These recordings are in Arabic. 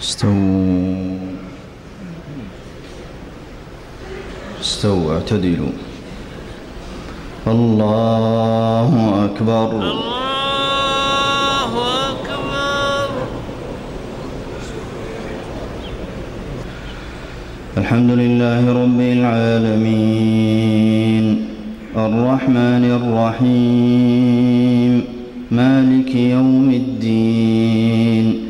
استووا استووا اعتدلوا. الله أكبر. الله أكبر. الحمد لله رب العالمين. الرحمن الرحيم. مالك يوم الدين.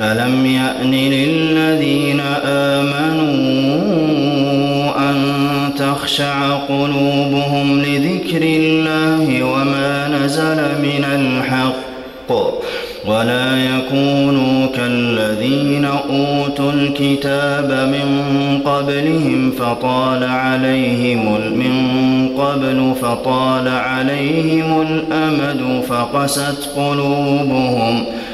ألم يأن للذين آمنوا أن تخشع قلوبهم لذكر الله وما نزل من الحق ولا يكونوا كالذين أوتوا الكتاب من قبلهم فطال عليهم من قبل فطال عليهم الأمد فقست قلوبهم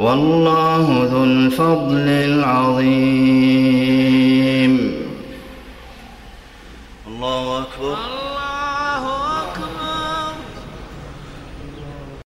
والله ذو الفضل العظيم. الله أكبر.